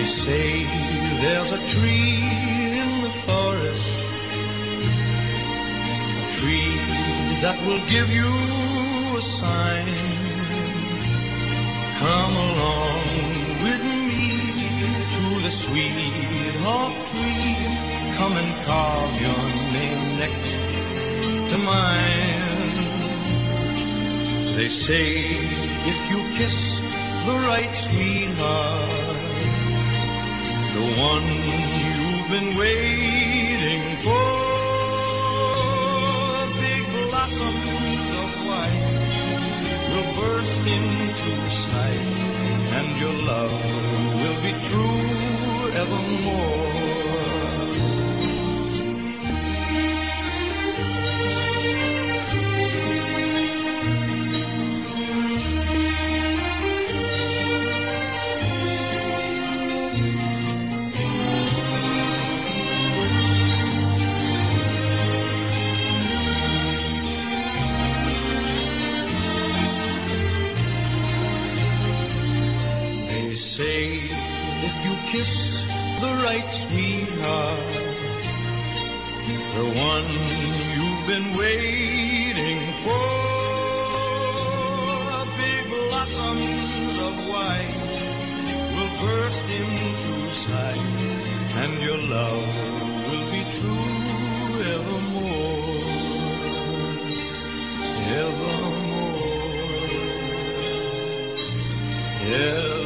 They say there's a tree in the forest, a tree that will give you a sign. Come along with me to the sweetheart tree. Come and carve your name next to mine. They say if you kiss the right sweetheart, the one you've been waiting for, big blossoms of white will burst into sight, and your love will be true kiss the right sweetheart, the one you've been waiting for, big blossoms of white will burst into sight, and your love will be true evermore, evermore. Yeah.